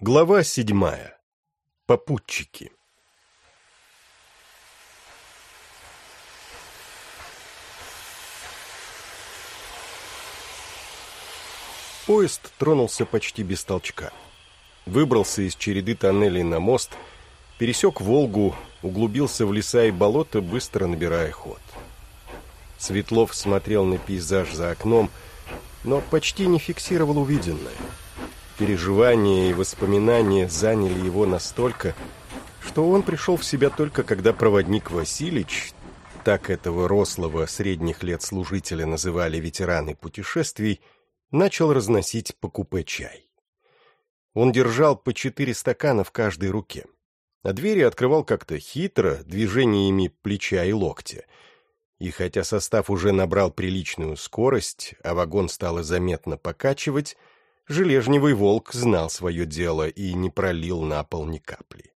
Глава седьмая. Попутчики. Поезд тронулся почти без толчка. Выбрался из череды тоннелей на мост, пересек Волгу, углубился в леса и болота, быстро набирая ход. Светлов смотрел на пейзаж за окном, но почти не фиксировал увиденное. Переживания и воспоминания заняли его настолько, что он пришел в себя только когда проводник Василич, так этого рослого средних лет служителя называли ветераны путешествий, начал разносить по купе чай. Он держал по четыре стакана в каждой руке, а двери открывал как-то хитро, движениями плеча и локтя — и хотя состав уже набрал приличную скорость, а вагон стало заметно покачивать, жележневый волк знал свое дело и не пролил на пол ни капли.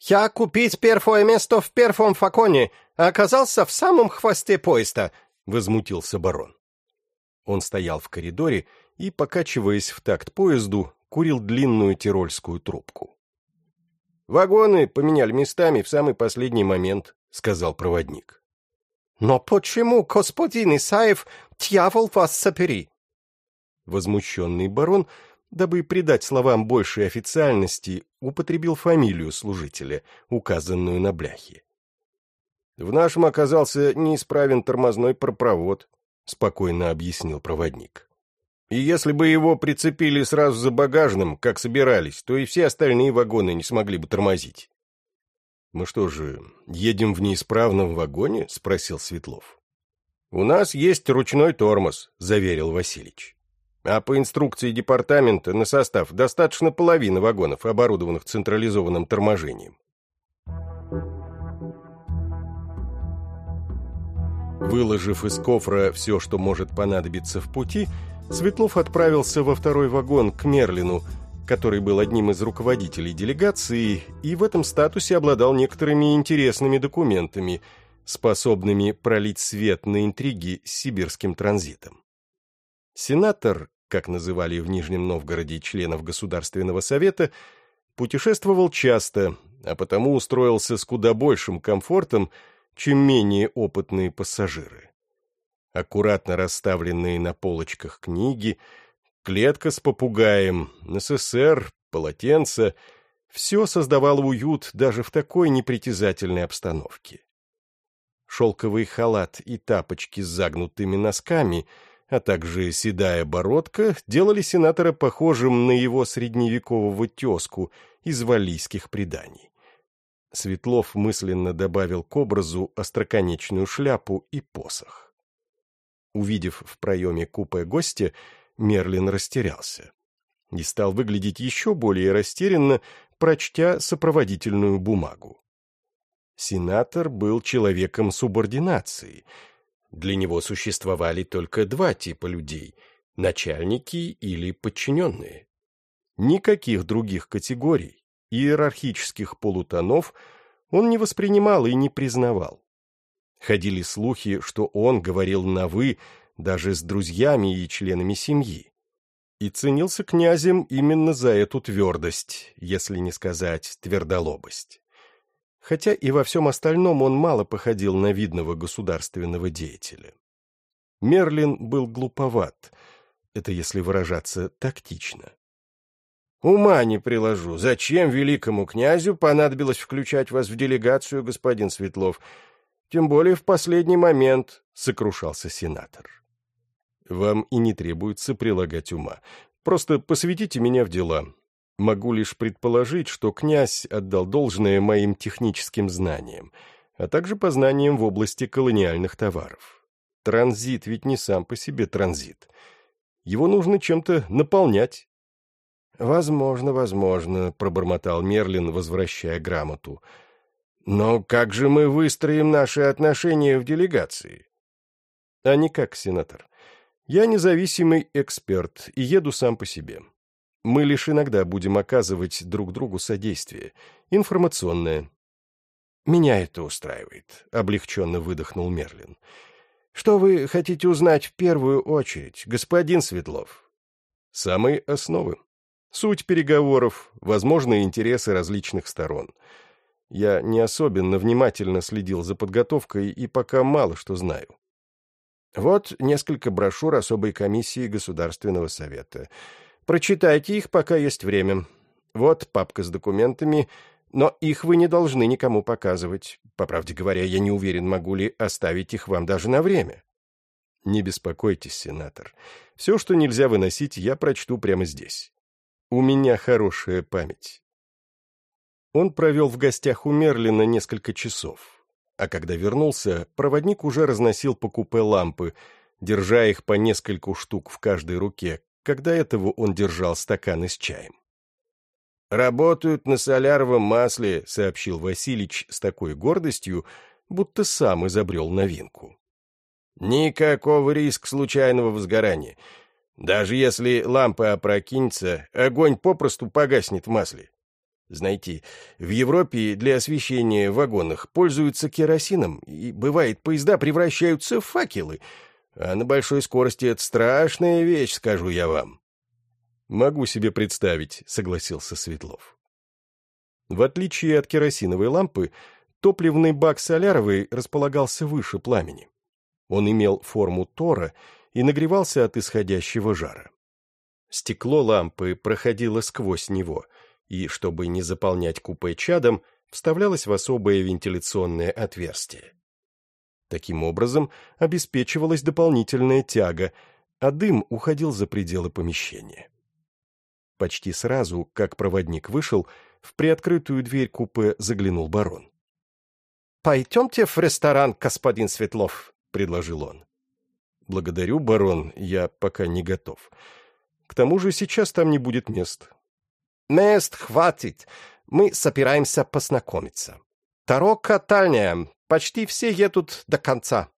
«Я купить первое место в первом факоне, а оказался в самом хвосте поезда», — возмутился барон. Он стоял в коридоре и, покачиваясь в такт поезду, курил длинную тирольскую трубку. «Вагоны поменяли местами в самый последний момент», — сказал проводник. «Но почему, господин Исаев, дьявол вас сопери?» Возмущенный барон, дабы придать словам большей официальности, употребил фамилию служителя, указанную на бляхе. «В нашем оказался неисправен тормозной пропровод», — спокойно объяснил проводник. «И если бы его прицепили сразу за багажным, как собирались, то и все остальные вагоны не смогли бы тормозить». «Мы что же, едем в неисправном вагоне?» — спросил Светлов. «У нас есть ручной тормоз», — заверил Васильич. «А по инструкции департамента на состав достаточно половины вагонов, оборудованных централизованным торможением». Выложив из кофра все, что может понадобиться в пути, Светлов отправился во второй вагон к Мерлину — который был одним из руководителей делегации и в этом статусе обладал некоторыми интересными документами, способными пролить свет на интриги с сибирским транзитом. Сенатор, как называли в Нижнем Новгороде членов Государственного совета, путешествовал часто, а потому устроился с куда большим комфортом, чем менее опытные пассажиры. Аккуратно расставленные на полочках книги — клетка с попугаем, СССР, полотенце — все создавало уют даже в такой непритязательной обстановке. Шелковый халат и тапочки с загнутыми носками, а также седая бородка делали сенатора похожим на его средневекового тезку из валийских преданий. Светлов мысленно добавил к образу остроконечную шляпу и посох. Увидев в проеме купе гостя, Мерлин растерялся и стал выглядеть еще более растерянно, прочтя сопроводительную бумагу. Сенатор был человеком субординации. Для него существовали только два типа людей — начальники или подчиненные. Никаких других категорий, иерархических полутонов он не воспринимал и не признавал. Ходили слухи, что он говорил на «вы» даже с друзьями и членами семьи. И ценился князем именно за эту твердость, если не сказать твердолобость. Хотя и во всем остальном он мало походил на видного государственного деятеля. Мерлин был глуповат, это если выражаться тактично. «Ума не приложу. Зачем великому князю понадобилось включать вас в делегацию, господин Светлов? Тем более в последний момент», — сокрушался сенатор. Вам и не требуется прилагать ума. Просто посвятите меня в дела. Могу лишь предположить, что князь отдал должное моим техническим знаниям, а также познаниям в области колониальных товаров. Транзит ведь не сам по себе транзит. Его нужно чем-то наполнять. «Возможно, возможно», — пробормотал Мерлин, возвращая грамоту. «Но как же мы выстроим наши отношения в делегации?» «А никак, сенатор. Я независимый эксперт и еду сам по себе. Мы лишь иногда будем оказывать друг другу содействие, информационное. Меня это устраивает, облегченно выдохнул Мерлин. Что вы хотите узнать в первую очередь, господин Светлов? Самые основы. Суть переговоров, возможные интересы различных сторон. Я не особенно внимательно следил за подготовкой и пока мало что знаю. Вот несколько брошюр особой комиссии Государственного совета. Прочитайте их, пока есть время. Вот папка с документами, но их вы не должны никому показывать. По правде говоря, я не уверен, могу ли оставить их вам даже на время. Не беспокойтесь, сенатор. Все, что нельзя выносить, я прочту прямо здесь. У меня хорошая память. Он провел в гостях у Мерлина несколько часов а когда вернулся, проводник уже разносил по купе лампы, держа их по нескольку штук в каждой руке, когда этого он держал стаканы с чаем. «Работают на соляровом масле», — сообщил Василич с такой гордостью, будто сам изобрел новинку. «Никакого риска случайного возгорания. Даже если лампа опрокинется, огонь попросту погаснет в масле. Знаете, в Европе для освещения в вагонах пользуются керосином, и, бывает, поезда превращаются в факелы. А на большой скорости это страшная вещь, скажу я вам. «Могу себе представить», — согласился Светлов. В отличие от керосиновой лампы, топливный бак соляровый располагался выше пламени. Он имел форму тора и нагревался от исходящего жара. Стекло лампы проходило сквозь него — и, чтобы не заполнять купе чадом, вставлялось в особое вентиляционное отверстие. Таким образом, обеспечивалась дополнительная тяга, а дым уходил за пределы помещения. Почти сразу, как проводник вышел, в приоткрытую дверь купе заглянул барон. «Пойдемте в ресторан, господин Светлов», — предложил он. «Благодарю, барон, я пока не готов. К тому же сейчас там не будет мест. Мест хватит. Мы собираемся познакомиться. Таро катальня. Почти все едут до конца.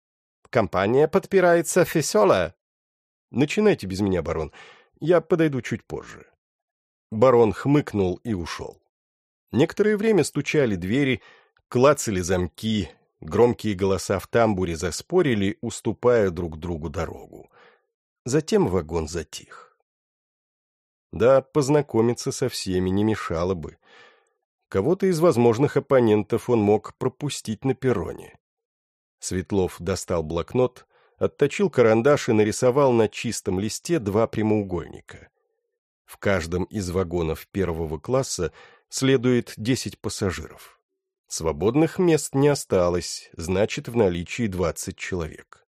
Компания подпирается веселая. Начинайте без меня, барон. Я подойду чуть позже. Барон хмыкнул и ушел. Некоторое время стучали двери, клацали замки, громкие голоса в тамбуре заспорили, уступая друг другу дорогу. Затем вагон затих. Да, познакомиться со всеми не мешало бы. Кого-то из возможных оппонентов он мог пропустить на перроне. Светлов достал блокнот, отточил карандаш и нарисовал на чистом листе два прямоугольника. В каждом из вагонов первого класса следует десять пассажиров. Свободных мест не осталось, значит, в наличии двадцать человек.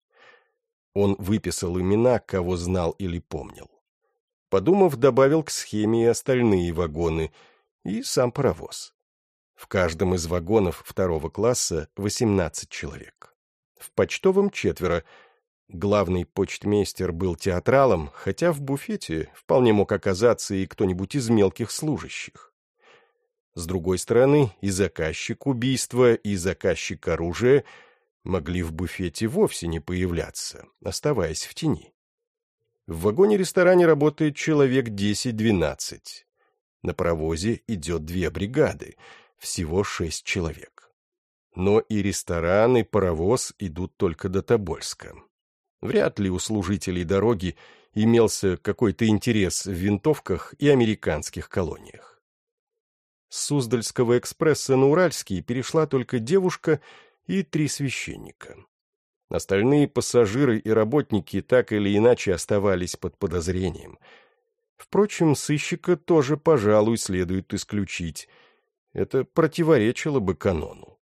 Он выписал имена, кого знал или помнил. Подумав, добавил к схеме и остальные вагоны, и сам паровоз. В каждом из вагонов второго класса 18 человек. В почтовом четверо. Главный почтмейстер был театралом, хотя в буфете вполне мог оказаться и кто-нибудь из мелких служащих. С другой стороны, и заказчик убийства, и заказчик оружия могли в буфете вовсе не появляться, оставаясь в тени. В вагоне-ресторане работает человек 10-12. На паровозе идет две бригады, всего шесть человек. Но и ресторан, и паровоз идут только до Тобольска. Вряд ли у служителей дороги имелся какой-то интерес в винтовках и американских колониях. С Суздальского экспресса на Уральский перешла только девушка и три священника. Остальные пассажиры и работники так или иначе оставались под подозрением. Впрочем, сыщика тоже, пожалуй, следует исключить. Это противоречило бы канону.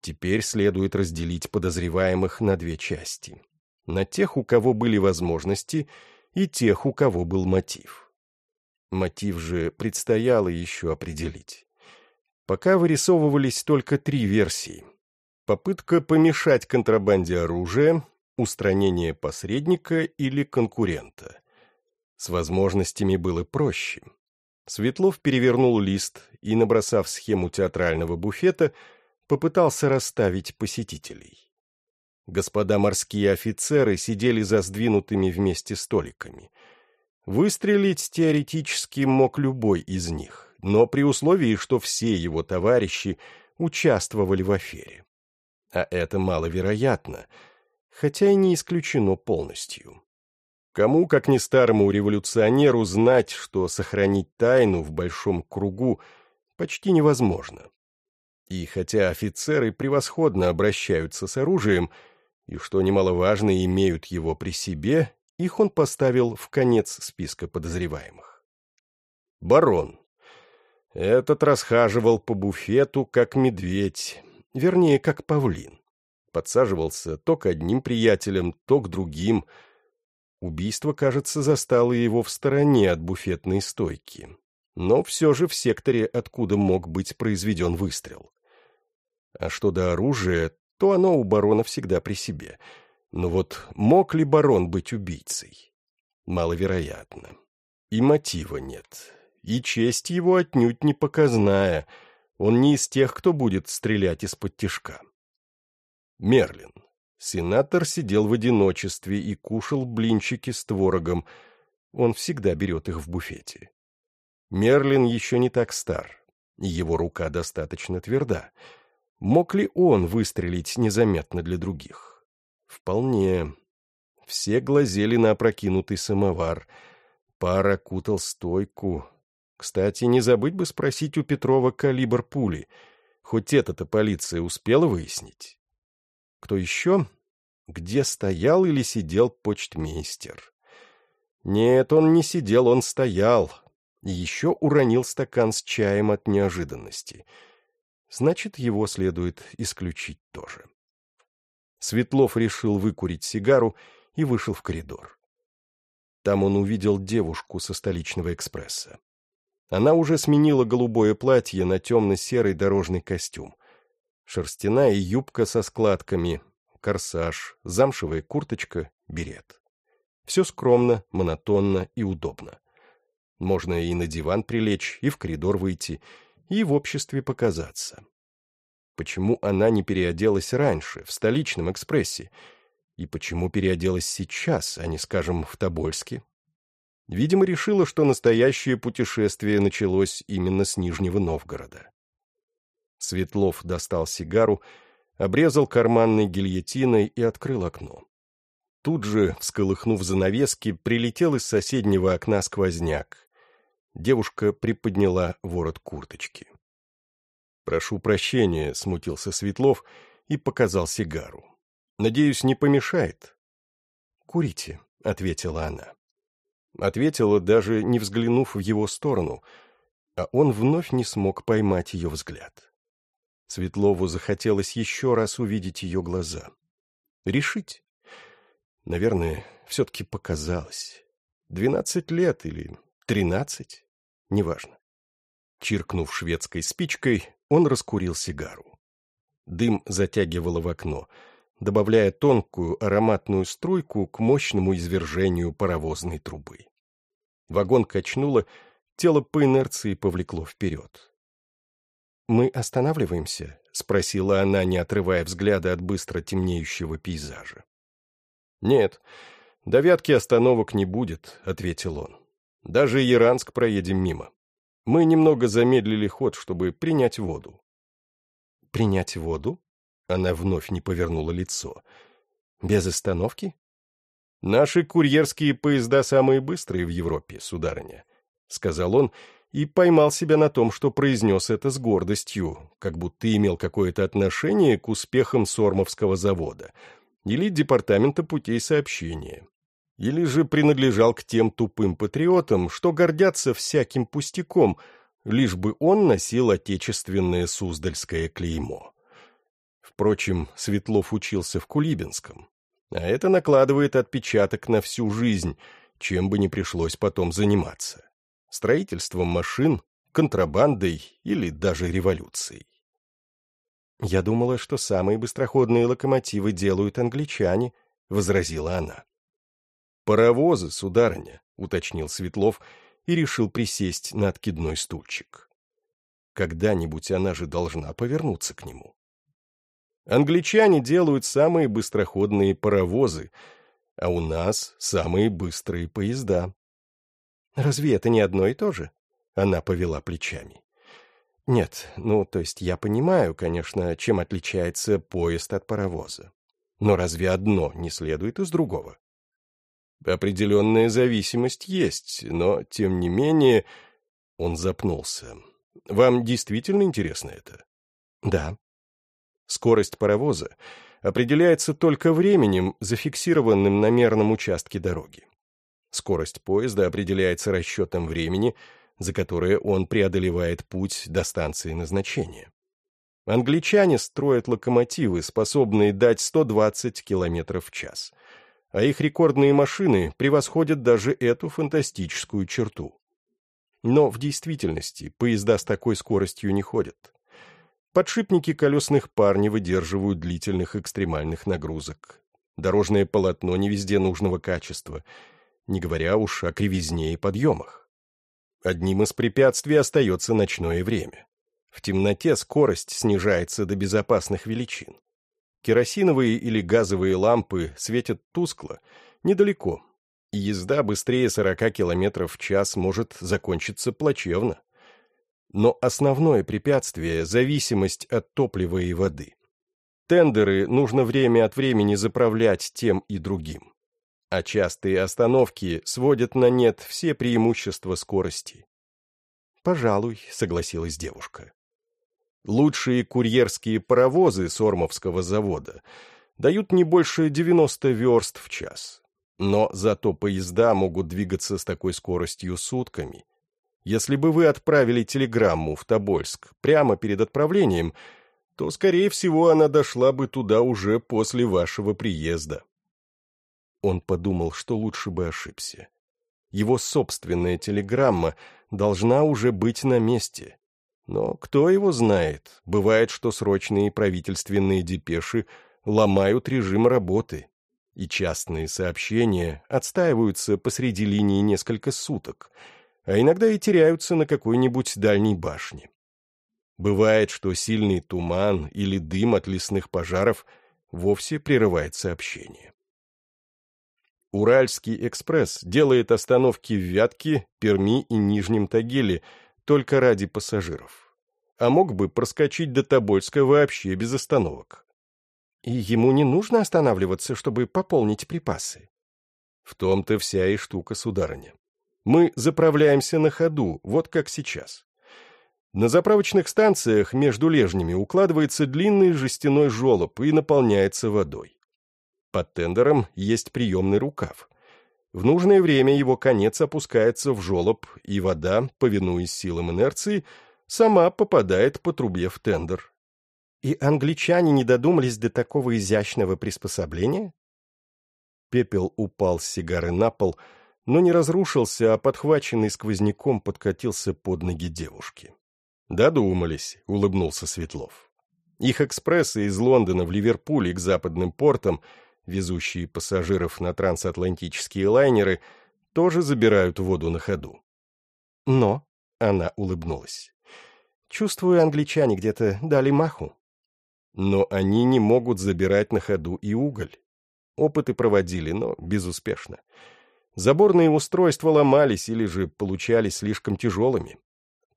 Теперь следует разделить подозреваемых на две части. На тех, у кого были возможности, и тех, у кого был мотив. Мотив же предстояло еще определить. Пока вырисовывались только три версии — Попытка помешать контрабанде оружия, устранение посредника или конкурента. С возможностями было проще. Светлов перевернул лист и, набросав схему театрального буфета, попытался расставить посетителей. Господа морские офицеры сидели за сдвинутыми вместе столиками. Выстрелить теоретически мог любой из них, но при условии, что все его товарищи участвовали в афере а это маловероятно, хотя и не исключено полностью. Кому, как не старому революционеру, знать, что сохранить тайну в большом кругу почти невозможно. И хотя офицеры превосходно обращаются с оружием, и, что немаловажно, имеют его при себе, их он поставил в конец списка подозреваемых. Барон. Этот расхаживал по буфету, как медведь, вернее, как павлин. Подсаживался то к одним приятелям, то к другим. Убийство, кажется, застало его в стороне от буфетной стойки. Но все же в секторе, откуда мог быть произведен выстрел. А что до оружия, то оно у барона всегда при себе. Но вот мог ли барон быть убийцей? Маловероятно. И мотива нет. И честь его отнюдь не показная. Он не из тех, кто будет стрелять из-под тишка. Мерлин. Сенатор сидел в одиночестве и кушал блинчики с творогом. Он всегда берет их в буфете. Мерлин еще не так стар. Его рука достаточно тверда. Мог ли он выстрелить незаметно для других? Вполне. Все глазели на опрокинутый самовар. Пара кутал стойку. Кстати, не забыть бы спросить у Петрова калибр пули. Хоть это-то полиция успела выяснить. Кто еще? Где стоял или сидел почтмейстер? Нет, он не сидел, он стоял. Еще уронил стакан с чаем от неожиданности — значит, его следует исключить тоже. Светлов решил выкурить сигару и вышел в коридор. Там он увидел девушку со столичного экспресса. Она уже сменила голубое платье на темно-серый дорожный костюм. Шерстяная юбка со складками, корсаж, замшевая курточка, берет. Все скромно, монотонно и удобно. Можно и на диван прилечь, и в коридор выйти, и в обществе показаться. Почему она не переоделась раньше, в столичном экспрессе? И почему переоделась сейчас, а не, скажем, в Тобольске? Видимо, решила, что настоящее путешествие началось именно с Нижнего Новгорода. Светлов достал сигару, обрезал карманной гильотиной и открыл окно. Тут же, всколыхнув занавески, прилетел из соседнего окна сквозняк, Девушка приподняла ворот курточки. «Прошу прощения», — смутился Светлов и показал сигару. «Надеюсь, не помешает?» «Курите», — ответила она. Ответила, даже не взглянув в его сторону, а он вновь не смог поймать ее взгляд. Светлову захотелось еще раз увидеть ее глаза. Решить? Наверное, все-таки показалось. Двенадцать лет или тринадцать? неважно. Чиркнув шведской спичкой, он раскурил сигару. Дым затягивало в окно, добавляя тонкую ароматную струйку к мощному извержению паровозной трубы. Вагон качнуло, тело по инерции повлекло вперед. «Мы останавливаемся?» — спросила она, не отрывая взгляда от быстро темнеющего пейзажа. «Нет, до Вятки остановок не будет», — ответил он. Даже Яранск проедем мимо. Мы немного замедлили ход, чтобы принять воду. Принять воду? Она вновь не повернула лицо. Без остановки? Наши курьерские поезда самые быстрые в Европе, сударыня, сказал он и поймал себя на том, что произнес это с гордостью, как будто имел какое-то отношение к успехам Сормовского завода или Департамента путей сообщения или же принадлежал к тем тупым патриотам, что гордятся всяким пустяком, лишь бы он носил отечественное суздальское клеймо. Впрочем, Светлов учился в Кулибинском, а это накладывает отпечаток на всю жизнь, чем бы ни пришлось потом заниматься. Строительством машин, контрабандой или даже революцией. «Я думала, что самые быстроходные локомотивы делают англичане», — возразила она. «Паровозы, сударыня», — уточнил Светлов и решил присесть на откидной стульчик. Когда-нибудь она же должна повернуться к нему. Англичане делают самые быстроходные паровозы, а у нас самые быстрые поезда. Разве это не одно и то же? Она повела плечами. Нет, ну, то есть я понимаю, конечно, чем отличается поезд от паровоза. Но разве одно не следует из другого? Определенная зависимость есть, но, тем не менее... Он запнулся. Вам действительно интересно это? Да. Скорость паровоза определяется только временем, зафиксированным на мерном участке дороги. Скорость поезда определяется расчетом времени, за которое он преодолевает путь до станции назначения. Англичане строят локомотивы, способные дать 120 км в час, а их рекордные машины превосходят даже эту фантастическую черту. Но в действительности поезда с такой скоростью не ходят. Подшипники колесных пар не выдерживают длительных экстремальных нагрузок. Дорожное полотно не везде нужного качества — не говоря уж о кривизне и подъемах. Одним из препятствий остается ночное время. В темноте скорость снижается до безопасных величин. Керосиновые или газовые лампы светят тускло, недалеко, и езда быстрее 40 км в час может закончиться плачевно. Но основное препятствие – зависимость от топлива и воды. Тендеры нужно время от времени заправлять тем и другим а частые остановки сводят на нет все преимущества скорости. «Пожалуй», — согласилась девушка. Лучшие курьерские паровозы Сормовского завода дают не больше 90 верст в час. Но зато поезда могут двигаться с такой скоростью сутками. Если бы вы отправили телеграмму в Тобольск прямо перед отправлением, то, скорее всего, она дошла бы туда уже после вашего приезда. Он подумал, что лучше бы ошибся. Его собственная телеграмма должна уже быть на месте. Но кто его знает, бывает, что срочные правительственные депеши ломают режим работы, и частные сообщения отстаиваются посреди линии несколько суток, а иногда и теряются на какой-нибудь дальней башне. Бывает, что сильный туман или дым от лесных пожаров вовсе прерывает сообщение. Уральский экспресс делает остановки в Вятке, Перми и Нижнем Тагиле только ради пассажиров. А мог бы проскочить до Тобольска вообще без остановок. И ему не нужно останавливаться, чтобы пополнить припасы. В том-то вся и штука, сударыня. Мы заправляемся на ходу, вот как сейчас. На заправочных станциях между лежнями укладывается длинный жестяной желоб и наполняется водой. Под тендером есть приемный рукав. В нужное время его конец опускается в желоб, и вода, повинуясь силам инерции, сама попадает по трубе в тендер. И англичане не додумались до такого изящного приспособления? Пепел упал с сигары на пол, но не разрушился, а подхваченный сквозняком подкатился под ноги девушки. «Додумались», — улыбнулся Светлов. Их экспрессы из Лондона в Ливерпуль и к западным портам — везущие пассажиров на трансатлантические лайнеры, тоже забирают воду на ходу. Но, — она улыбнулась, — чувствую, англичане где-то дали маху. Но они не могут забирать на ходу и уголь. Опыты проводили, но безуспешно. Заборные устройства ломались или же получались слишком тяжелыми.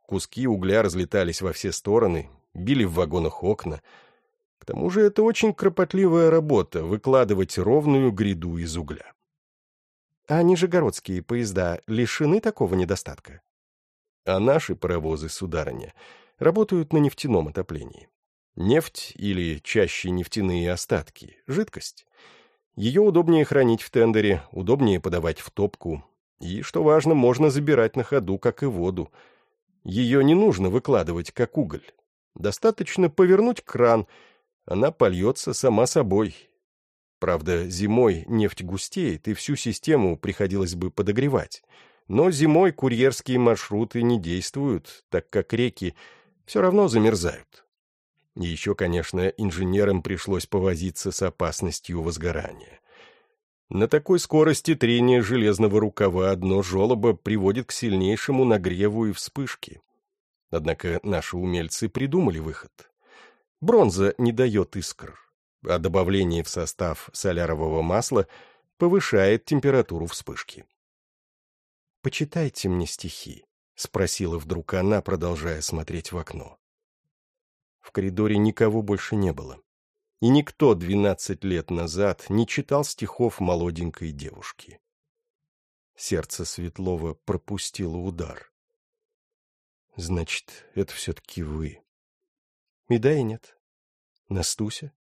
Куски угля разлетались во все стороны, били в вагонах окна — к тому же это очень кропотливая работа — выкладывать ровную гряду из угля. А нижегородские поезда лишены такого недостатка? А наши паровозы, сударыня, работают на нефтяном отоплении. Нефть или чаще нефтяные остатки — жидкость. Ее удобнее хранить в тендере, удобнее подавать в топку. И, что важно, можно забирать на ходу, как и воду. Ее не нужно выкладывать, как уголь. Достаточно повернуть кран — она польется сама собой. Правда, зимой нефть густеет, и всю систему приходилось бы подогревать. Но зимой курьерские маршруты не действуют, так как реки все равно замерзают. И еще, конечно, инженерам пришлось повозиться с опасностью возгорания. На такой скорости трение железного рукава одно желоба приводит к сильнейшему нагреву и вспышке. Однако наши умельцы придумали выход. Бронза не дает искр, а добавление в состав солярового масла повышает температуру вспышки. «Почитайте мне стихи», — спросила вдруг она, продолжая смотреть в окно. В коридоре никого больше не было. И никто двенадцать лет назад не читал стихов молоденькой девушки. Сердце Светлова пропустило удар. Значит, это все-таки вы. И да, и нет. Настуся?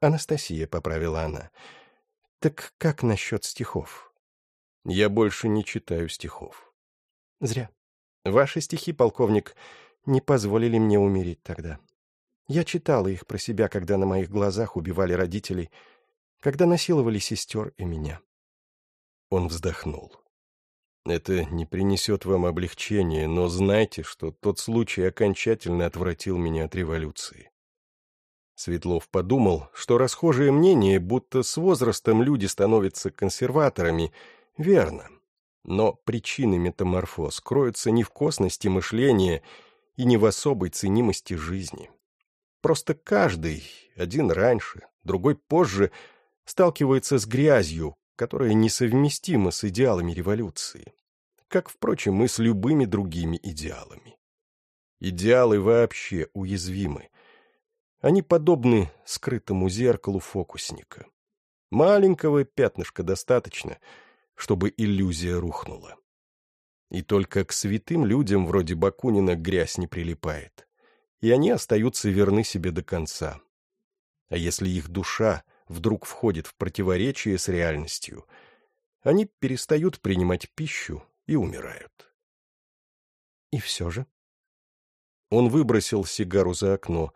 Анастасия, поправила она. Так как насчет стихов? Я больше не читаю стихов. Зря. Ваши стихи, полковник, не позволили мне умереть тогда. Я читала их про себя, когда на моих глазах убивали родителей, когда насиловали сестер и меня. Он вздохнул. Это не принесет вам облегчения, но знайте, что тот случай окончательно отвратил меня от революции. Светлов подумал, что расхожее мнение, будто с возрастом люди становятся консерваторами, верно. Но причины метаморфоз кроются не в косности мышления и не в особой ценимости жизни. Просто каждый, один раньше, другой позже, сталкивается с грязью, которая несовместима с идеалами революции, как, впрочем, и с любыми другими идеалами. Идеалы вообще уязвимы. Они подобны скрытому зеркалу фокусника. Маленького пятнышка достаточно, чтобы иллюзия рухнула. И только к святым людям вроде Бакунина грязь не прилипает, и они остаются верны себе до конца. А если их душа вдруг входит в противоречие с реальностью, они перестают принимать пищу и умирают. И все же? Он выбросил сигару за окно.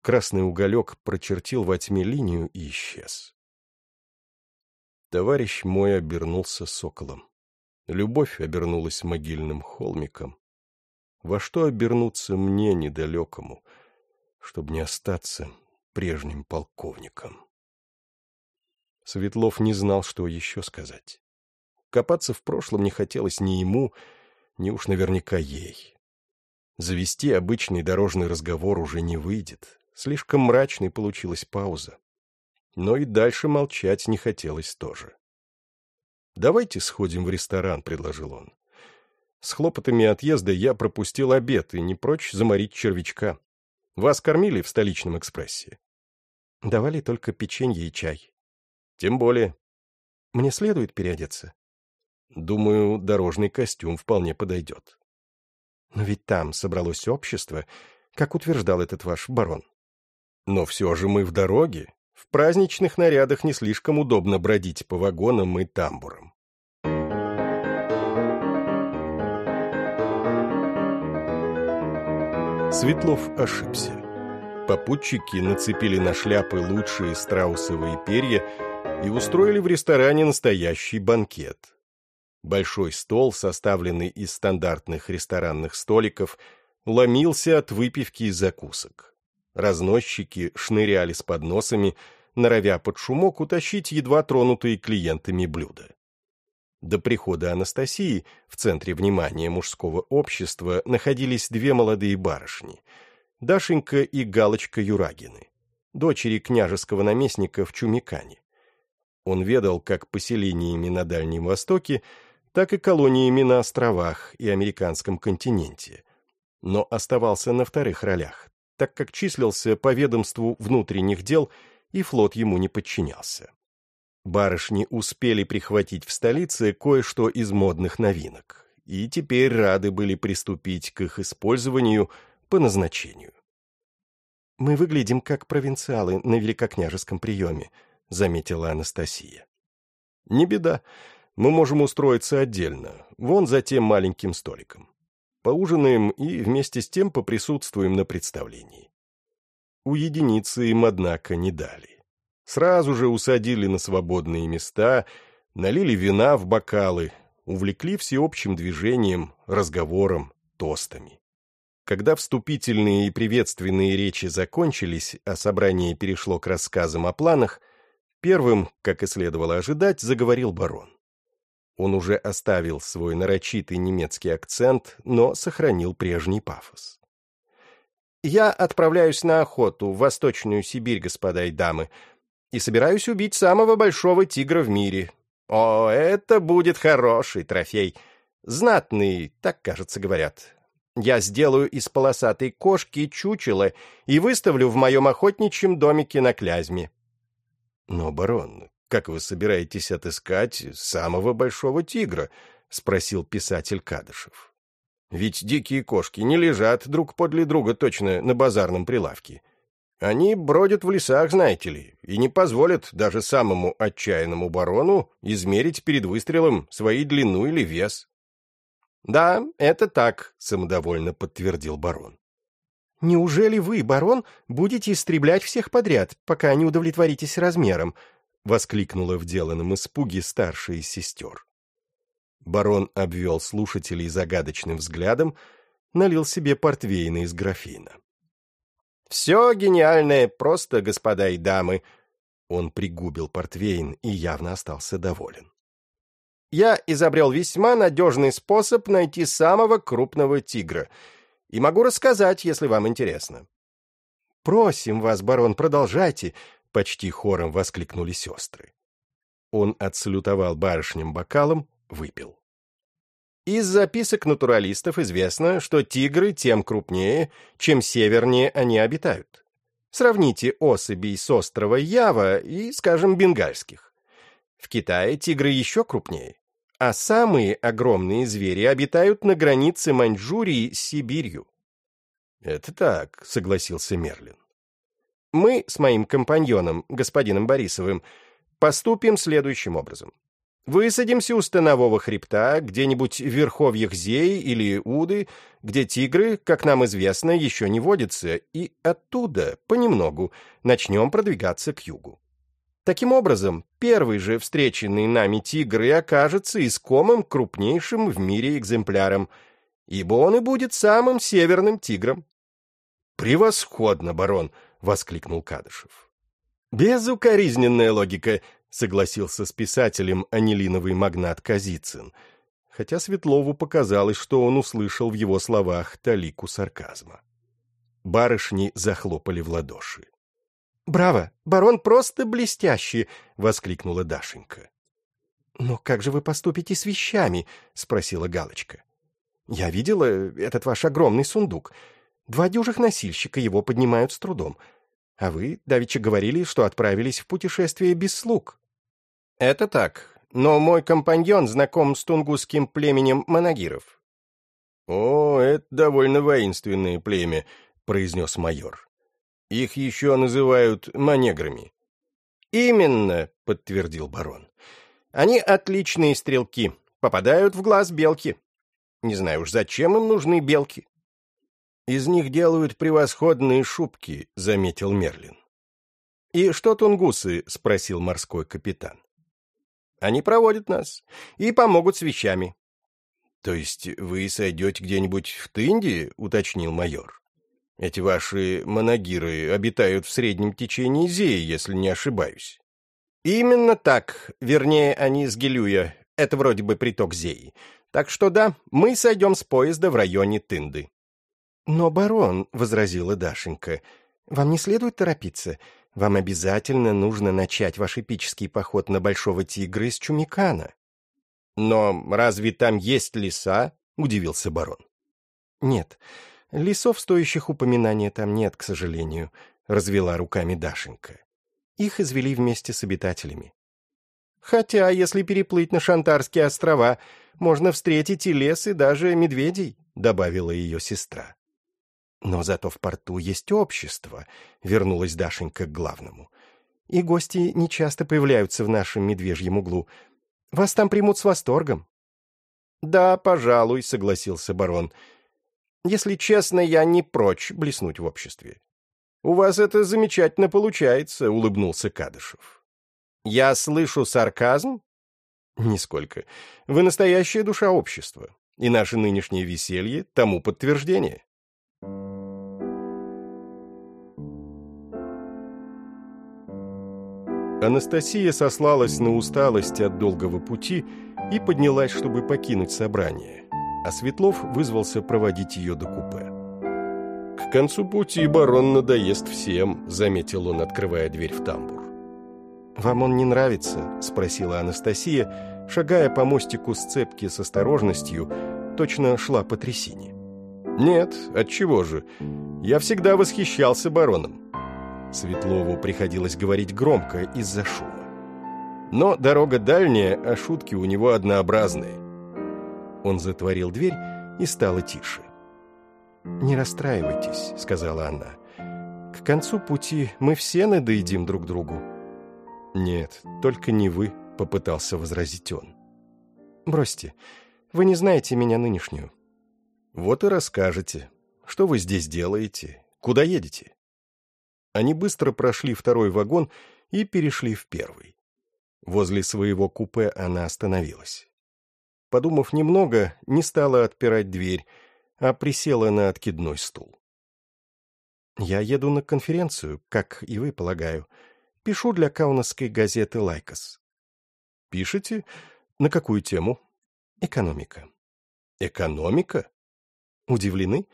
Красный уголек прочертил во тьме линию и исчез. Товарищ мой обернулся соколом. Любовь обернулась могильным холмиком. Во что обернуться мне недалекому, чтобы не остаться прежним полковником? Светлов не знал, что еще сказать. Копаться в прошлом не хотелось ни ему, ни уж наверняка ей. Завести обычный дорожный разговор уже не выйдет. Слишком мрачной получилась пауза. Но и дальше молчать не хотелось тоже. «Давайте сходим в ресторан», — предложил он. «С хлопотами отъезда я пропустил обед и не прочь заморить червячка. Вас кормили в столичном экспрессе?» «Давали только печенье и чай», тем более. Мне следует переодеться? Думаю, дорожный костюм вполне подойдет. Но ведь там собралось общество, как утверждал этот ваш барон. Но все же мы в дороге. В праздничных нарядах не слишком удобно бродить по вагонам и тамбурам. Светлов ошибся. Попутчики нацепили на шляпы лучшие страусовые перья и устроили в ресторане настоящий банкет. Большой стол, составленный из стандартных ресторанных столиков, ломился от выпивки и закусок. Разносчики шныряли с подносами, норовя под шумок утащить едва тронутые клиентами блюда. До прихода Анастасии в центре внимания мужского общества находились две молодые барышни — Дашенька и Галочка Юрагины, дочери княжеского наместника в Чумикане. Он ведал как поселениями на Дальнем Востоке, так и колониями на островах и американском континенте, но оставался на вторых ролях, так как числился по ведомству внутренних дел и флот ему не подчинялся. Барышни успели прихватить в столице кое-что из модных новинок, и теперь рады были приступить к их использованию по назначению. «Мы выглядим как провинциалы на великокняжеском приеме», — заметила Анастасия. «Не беда. Мы можем устроиться отдельно, вон за тем маленьким столиком. Поужинаем и вместе с тем поприсутствуем на представлении». Уединиться им, однако, не дали. Сразу же усадили на свободные места, налили вина в бокалы, увлекли всеобщим движением, разговором, тостами. Когда вступительные и приветственные речи закончились, а собрание перешло к рассказам о планах, Первым, как и следовало ожидать, заговорил барон. Он уже оставил свой нарочитый немецкий акцент, но сохранил прежний пафос. «Я отправляюсь на охоту в Восточную Сибирь, господа и дамы, и собираюсь убить самого большого тигра в мире. О, это будет хороший трофей. Знатный, так, кажется, говорят. Я сделаю из полосатой кошки чучело и выставлю в моем охотничьем домике на Клязьме. Но, барон, как вы собираетесь отыскать самого большого тигра?» — спросил писатель Кадышев. «Ведь дикие кошки не лежат друг подле друга точно на базарном прилавке. Они бродят в лесах, знаете ли, и не позволят даже самому отчаянному барону измерить перед выстрелом свои длину или вес». «Да, это так», — самодовольно подтвердил барон. «Неужели вы, барон, будете истреблять всех подряд, пока не удовлетворитесь размером?» — воскликнула в деланном испуге старшая из сестер. Барон обвел слушателей загадочным взглядом, налил себе портвейна из графина. «Все гениальное, просто, господа и дамы!» Он пригубил портвейн и явно остался доволен. «Я изобрел весьма надежный способ найти самого крупного тигра — и могу рассказать, если вам интересно». «Просим вас, барон, продолжайте», — почти хором воскликнули сестры. Он отсалютовал барышням бокалом, выпил. Из записок натуралистов известно, что тигры тем крупнее, чем севернее они обитают. Сравните особей с острова Ява и, скажем, бенгальских. В Китае тигры еще крупнее а самые огромные звери обитают на границе Маньчжурии с Сибирью. «Это так», — согласился Мерлин. «Мы с моим компаньоном, господином Борисовым, поступим следующим образом. Высадимся у станового хребта, где-нибудь в верховьях Зеи или Уды, где тигры, как нам известно, еще не водятся, и оттуда, понемногу, начнем продвигаться к югу. Таким образом, первый же встреченный нами тигр и окажется искомым крупнейшим в мире экземпляром, ибо он и будет самым северным тигром. «Превосходно, барон!» — воскликнул Кадышев. «Безукоризненная логика», — согласился с писателем анилиновый магнат Казицын, хотя Светлову показалось, что он услышал в его словах талику сарказма. Барышни захлопали в ладоши. «Браво! Барон просто блестящий!» — воскликнула Дашенька. «Но как же вы поступите с вещами?» — спросила Галочка. «Я видела этот ваш огромный сундук. Два дюжих носильщика его поднимают с трудом. А вы, давеча, говорили, что отправились в путешествие без слуг». «Это так, но мой компаньон знаком с тунгусским племенем Манагиров». «О, это довольно воинственное племя», — произнес майор. Их еще называют манеграми. «Именно», — подтвердил барон. «Они отличные стрелки, попадают в глаз белки. Не знаю уж, зачем им нужны белки». «Из них делают превосходные шубки», — заметил Мерлин. «И что тунгусы?» — спросил морской капитан. «Они проводят нас и помогут с вещами». «То есть вы сойдете где-нибудь в Тынде?» — уточнил майор. Эти ваши моногиры обитают в среднем течении Зеи, если не ошибаюсь. Именно так, вернее, они с Гелюя. Это вроде бы приток Зеи. Так что да, мы сойдем с поезда в районе Тынды. Но, барон, — возразила Дашенька, — вам не следует торопиться. Вам обязательно нужно начать ваш эпический поход на Большого Тигра из Чумикана. Но разве там есть леса? — удивился барон. Нет, — Лесов, стоящих упоминания, там нет, к сожалению, — развела руками Дашенька. Их извели вместе с обитателями. Хотя, если переплыть на Шантарские острова, можно встретить и лес, и даже медведей, — добавила ее сестра. Но зато в порту есть общество, — вернулась Дашенька к главному. И гости нечасто появляются в нашем медвежьем углу. Вас там примут с восторгом. — Да, пожалуй, — согласился барон, — если честно, я не прочь блеснуть в обществе. «У вас это замечательно получается», — улыбнулся Кадышев. «Я слышу сарказм?» «Нисколько. Вы настоящая душа общества, и наше нынешнее веселье тому подтверждение». Анастасия сослалась на усталость от долгого пути и поднялась, чтобы покинуть собрание а Светлов вызвался проводить ее до купе. «К концу пути барон надоест всем», — заметил он, открывая дверь в тамбур. «Вам он не нравится?» — спросила Анастасия, шагая по мостику сцепки с осторожностью, точно шла по трясине. «Нет, отчего же? Я всегда восхищался бароном». Светлову приходилось говорить громко из-за шума. Но дорога дальняя, а шутки у него однообразные. Он затворил дверь и стало тише. «Не расстраивайтесь», — сказала она. «К концу пути мы все надоедим друг другу». «Нет, только не вы», — попытался возразить он. «Бросьте, вы не знаете меня нынешнюю». «Вот и расскажете. Что вы здесь делаете? Куда едете?» Они быстро прошли второй вагон и перешли в первый. Возле своего купе она остановилась. Подумав немного, не стала отпирать дверь, а присела на откидной стул. «Я еду на конференцию, как и вы, полагаю. Пишу для каунасской газеты «Лайкос». «Пишете? На какую тему?» «Экономика». «Экономика?» «Удивлены?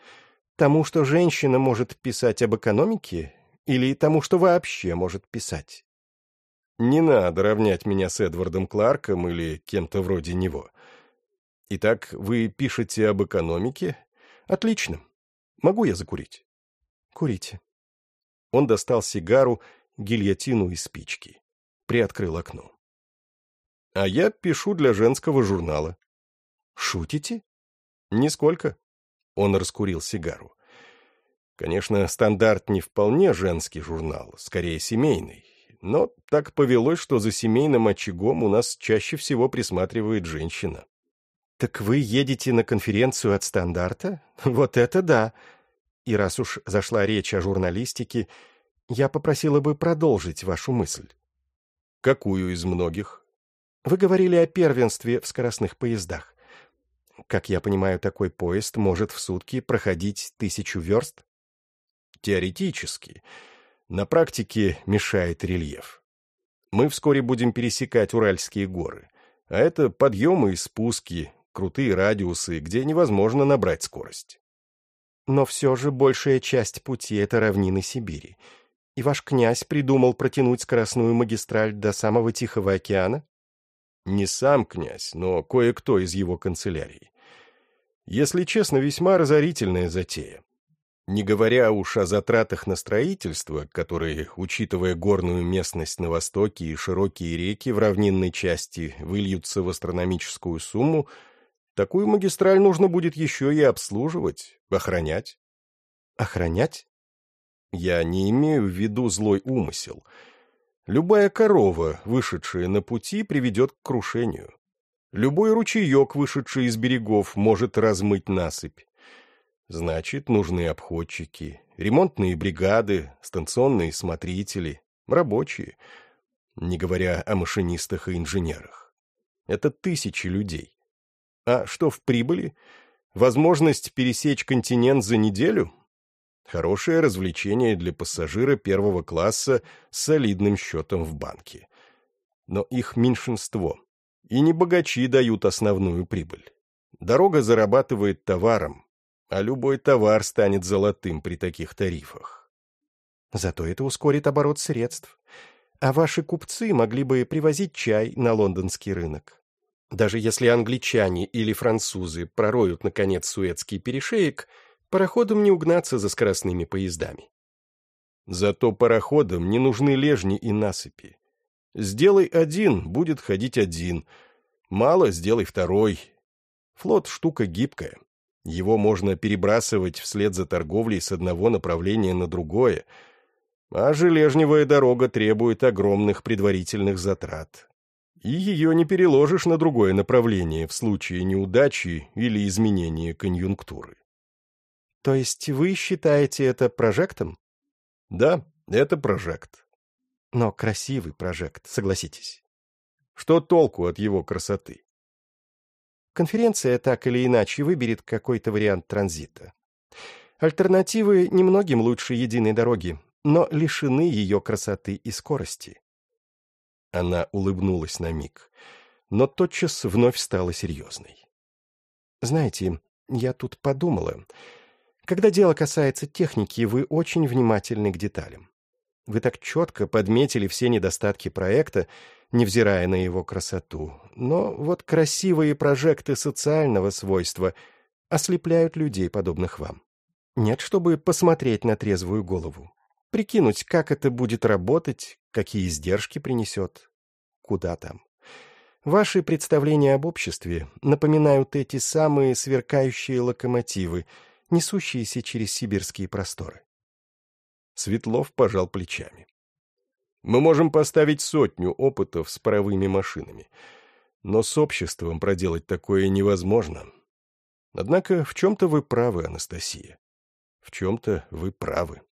Тому, что женщина может писать об экономике, или тому, что вообще может писать?» «Не надо равнять меня с Эдвардом Кларком или кем-то вроде него. Итак, вы пишете об экономике, Отлично. Могу я закурить? Курите. Он достал сигару, гильотину и спички. Приоткрыл окно. А я пишу для женского журнала. Шутите? Нисколько. Он раскурил сигару. Конечно, стандарт не вполне женский журнал, скорее семейный. Но так повелось, что за семейным очагом у нас чаще всего присматривает женщина. «Так вы едете на конференцию от стандарта? Вот это да!» И раз уж зашла речь о журналистике, я попросила бы продолжить вашу мысль. «Какую из многих?» «Вы говорили о первенстве в скоростных поездах. Как я понимаю, такой поезд может в сутки проходить тысячу верст?» «Теоретически. На практике мешает рельеф. Мы вскоре будем пересекать Уральские горы, а это подъемы и спуски, крутые радиусы, где невозможно набрать скорость. Но все же большая часть пути — это равнины Сибири. И ваш князь придумал протянуть скоростную магистраль до самого Тихого океана? Не сам князь, но кое-кто из его канцелярии. Если честно, весьма разорительная затея. Не говоря уж о затратах на строительство, которые, учитывая горную местность на востоке и широкие реки в равнинной части, выльются в астрономическую сумму — Такую магистраль нужно будет еще и обслуживать, охранять. Охранять? Я не имею в виду злой умысел. Любая корова, вышедшая на пути, приведет к крушению. Любой ручеек, вышедший из берегов, может размыть насыпь. Значит, нужны обходчики, ремонтные бригады, станционные смотрители, рабочие, не говоря о машинистах и инженерах. Это тысячи людей. А что в прибыли? Возможность пересечь континент за неделю? Хорошее развлечение для пассажира первого класса с солидным счетом в банке. Но их меньшинство. И не богачи дают основную прибыль. Дорога зарабатывает товаром, а любой товар станет золотым при таких тарифах. Зато это ускорит оборот средств. А ваши купцы могли бы привозить чай на лондонский рынок. Даже если англичане или французы пророют, наконец, Суэцкий перешеек, пароходам не угнаться за скоростными поездами. Зато пароходам не нужны лежни и насыпи. Сделай один, будет ходить один. Мало, сделай второй. Флот — штука гибкая. Его можно перебрасывать вслед за торговлей с одного направления на другое, а железневая дорога требует огромных предварительных затрат, и ее не переложишь на другое направление в случае неудачи или изменения конъюнктуры. То есть вы считаете это прожектом? Да, это прожект. Но красивый прожект, согласитесь. Что толку от его красоты? Конференция так или иначе выберет какой-то вариант транзита. Альтернативы немногим лучше единой дороги, но лишены ее красоты и скорости. Она улыбнулась на миг, но тотчас вновь стала серьезной. «Знаете, я тут подумала. Когда дело касается техники, вы очень внимательны к деталям. Вы так четко подметили все недостатки проекта, невзирая на его красоту. Но вот красивые прожекты социального свойства ослепляют людей, подобных вам. Нет, чтобы посмотреть на трезвую голову прикинуть, как это будет работать, какие издержки принесет. куда там. Ваши представления об обществе напоминают эти самые сверкающие локомотивы, несущиеся через сибирские просторы. Светлов пожал плечами. Мы можем поставить сотню опытов с паровыми машинами, но с обществом проделать такое невозможно. Однако в чем-то вы правы, Анастасия. В чем-то вы правы.